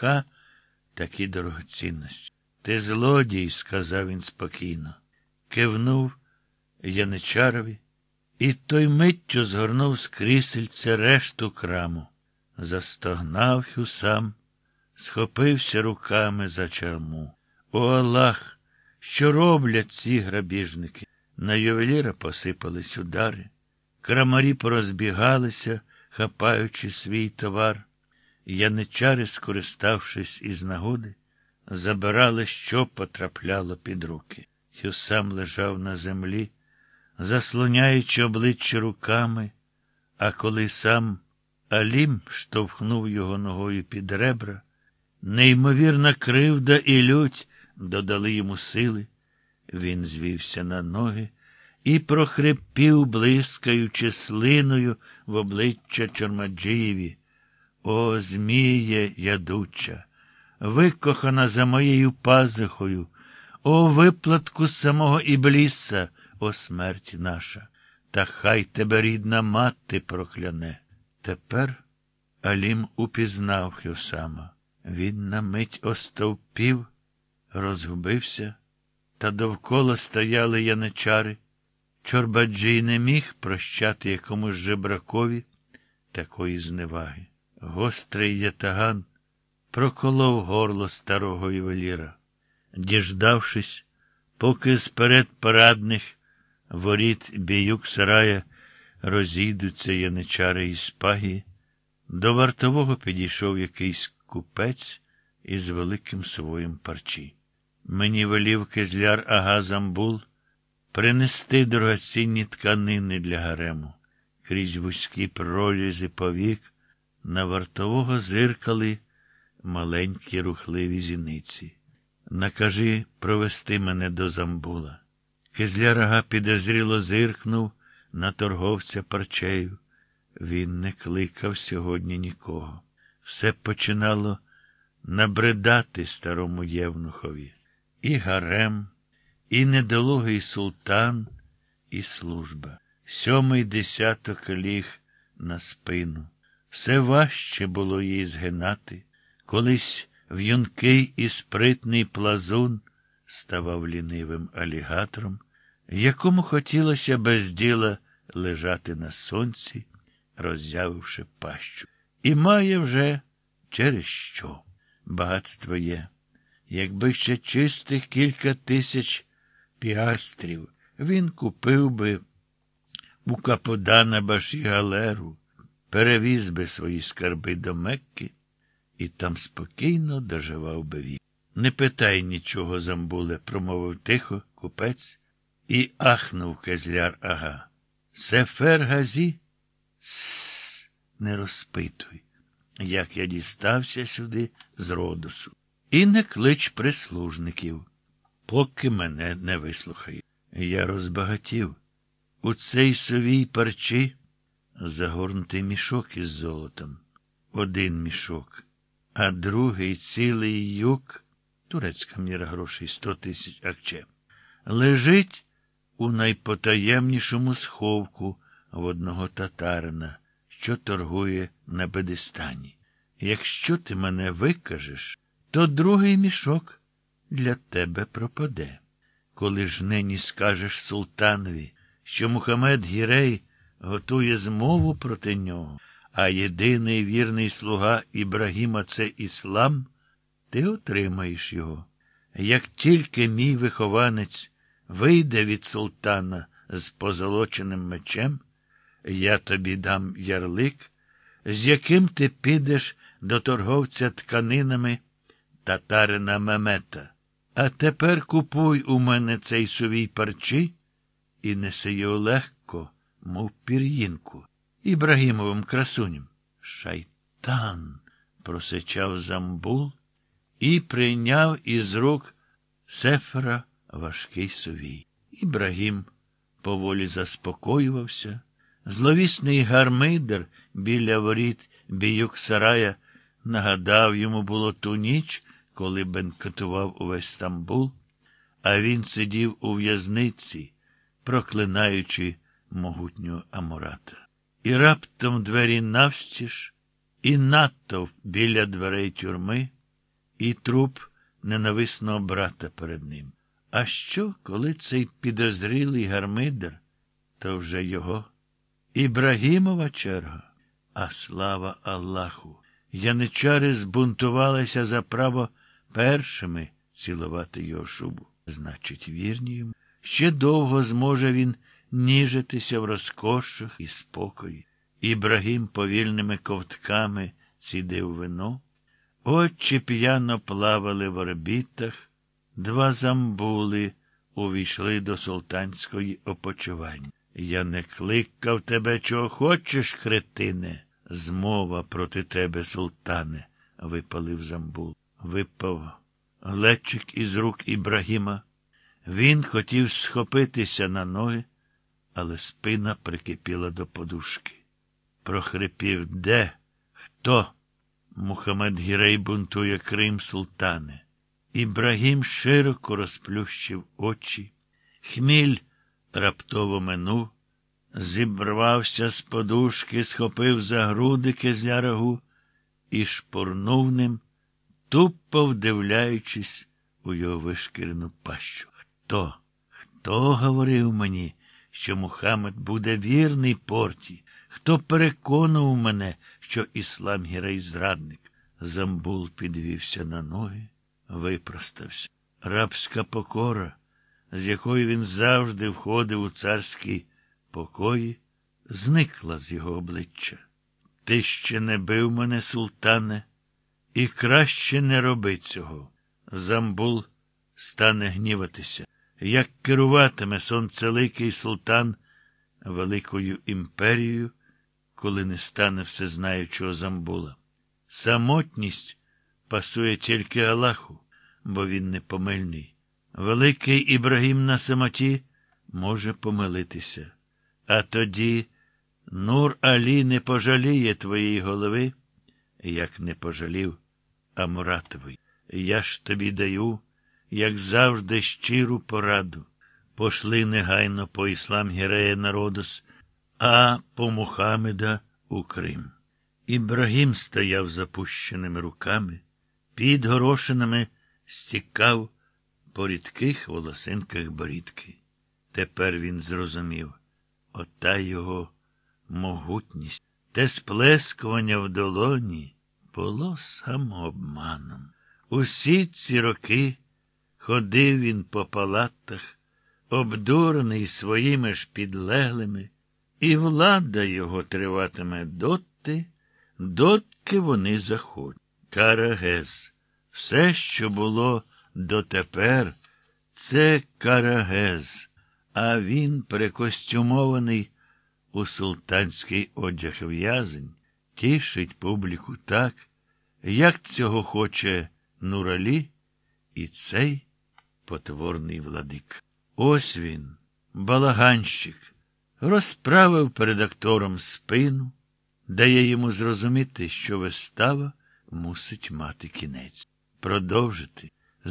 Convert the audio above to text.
Савка такі дорогоцінності. Ти злодій, сказав він спокійно, кивнув Яничарові, і той миттю згорнув з крісельця решту краму. Застогнав Хюсам, схопився руками за чарму. О Аллах! Що роблять ці грабіжники? На ювеліра посипались удари, крамарі порозбігалися, хапаючи свій товар. Яничари, скориставшись із нагоди, забирали, що потрапляло під руки. Хюсам лежав на землі, заслоняючи обличчя руками, а коли сам Алім штовхнув його ногою під ребра, неймовірна кривда і лють додали йому сили. Він звівся на ноги і прохрипів, блискаючи слиною в обличчя Чормаджиєві. О, Зміє ядуча, викохана за моєю пазихою, о виплатку самого Ібліса, о смерть наша, та хай тебе рідна мати прокляне. Тепер Алім упізнав Хюсама. Він на мить остовпів, розгубився, та довкола стояли яничари. Чорбаджій не міг прощати якомусь жебракові такої зневаги. Гострий ятаган проколов горло старого ювеліра. Діждавшись, поки сперед парадних воріт біюк сарая розійдуться яничари і спагі, до вартового підійшов якийсь купець із великим своїм парчі. Мені велів кизляр ага Замбул принести дорогоцінні тканини для гарему. Крізь вузькі прорізи повік на вартового зиркали маленькі рухливі зіниці. Накажи провести мене до Замбула. Кизляр ага підозріло зиркнув на торговця парчею. Він не кликав сьогодні нікого. Все починало набридати старому євнухові. І гарем, і недолугий султан, і служба. Сьомий десяток ліг на спину. Все важче було їй згинати. Колись в'юнкий і спритний плазун ставав лінивим алігатором, якому хотілося без діла лежати на сонці, роззявивши пащу. І має вже через що. Багатство є. Якби ще чистих кілька тисяч піастрів, він купив би у Каподана Баші галеру, перевіз би свої скарби до Мекки і там спокійно доживав би вік. Не питай нічого, Замбуле, промовив тихо купець і ахнув кезляр ага. Сефер газі? Сс, не розпитуй, як я дістався сюди з Родосу. І не клич прислужників, поки мене не вислухає. Я розбагатів. У цей совій парчі загорнутий мішок із золотом. Один мішок, а другий цілий юк, турецька міра грошей сто тисяч акче, лежить у найпотаємнішому сховку в одного татарина, що торгує на Бедистані. Якщо ти мене викажеш, то другий мішок для тебе пропаде. Коли ж нині скажеш султанові, що Мухаммед Гірей готує змову проти нього, а єдиний вірний слуга Ібрагіма це іслам, ти отримаєш його. Як тільки мій вихованець вийде від султана з позолоченим мечем, я тобі дам ярлик, з яким ти підеш до торговця тканинами татарина Мемета. А тепер купуй у мене цей сувій парчі і неси його легко, мов пір'їнку, Ібрагімовим красуням. Шайтан, просичав Замбул і прийняв із рук Сефера важкий сувій. Ібрагім поволі заспокоювався. Зловісний гармидер біля воріт біюк сарая нагадав йому було ту ніч, коли бенкетував увесь Стамбул, а він сидів у в'язниці, проклинаючи могутнього Амурата. І раптом двері навстіж, і натовп біля дверей тюрми і труп ненависного брата перед ним. А що, коли цей підозрілий гармидер, то вже його? Ібрагімова черга, а слава Аллаху. Яничари збунтувалися за право першими цілувати його шубу. Значить, вірні йому. Ще довго зможе він ніжитися в розкошах і спокої. Ібрагім повільними ковтками цідив вино. Очі п'яно плавали в орбітах, два замбули увійшли до султанської опочивання. Я не кликав тебе, чого хочеш, кретине. Змова проти тебе, султане, випалив замбул. Випав глечик із рук Ібрагіма. Він хотів схопитися на ноги, але спина прикипіла до подушки. Прохрипів де? Хто? Мухаммед Гірей бунтує Крим султане. Ібрагім широко розплющив очі. Хміль раптово минув, зібрвався з подушки, схопив за груди кизлярагу і шпурнув ним, тупо вдивляючись у його вишкірену пащу. Хто? Хто говорив мені, що Мухаммед буде вірний порті? Хто переконував мене, що іслам гірей зрадник? Замбул підвівся на ноги, випростався. Рабська покора, з якою він завжди входив у царські покої, зникла з його обличчя. Ти ще не бив мене, султане, і краще не роби цього. Замбул стане гніватися. Як керуватиме сонцеликий султан великою імперією, коли не стане всезнаючого Замбула? Самотність пасує тільки Аллаху, бо він непомильний. Великий Ібрагім на самоті може помилитися. А тоді Нур Алі не пожаліє твоєї голови, як не пожалів Амуратовий. Я ж тобі даю, як завжди, щиру пораду. Пошли негайно по іслам Гірея Народос, а по Мухаммеда у Крим. Ібрагім стояв запущеними руками, під горошинами стікав по рідких волосинках борідки. Тепер він зрозумів ота його могутність, те сплескування в долоні було самообманом. Усі ці роки ходив він по палатах, обдурений своїми ж підлеглими, і влада його триватиме доти, дотки вони заходять. Карагез. Все, що було дотепер, це карагез, а він, перекостюмований у султанський одяг в'язень, тішить публіку так, як цього хоче Нуралі і цей потворний владик. Ось він, балаганщик, розправив перед актором спину, дає йому зрозуміти, що вистава мусить мати кінець. Продовжити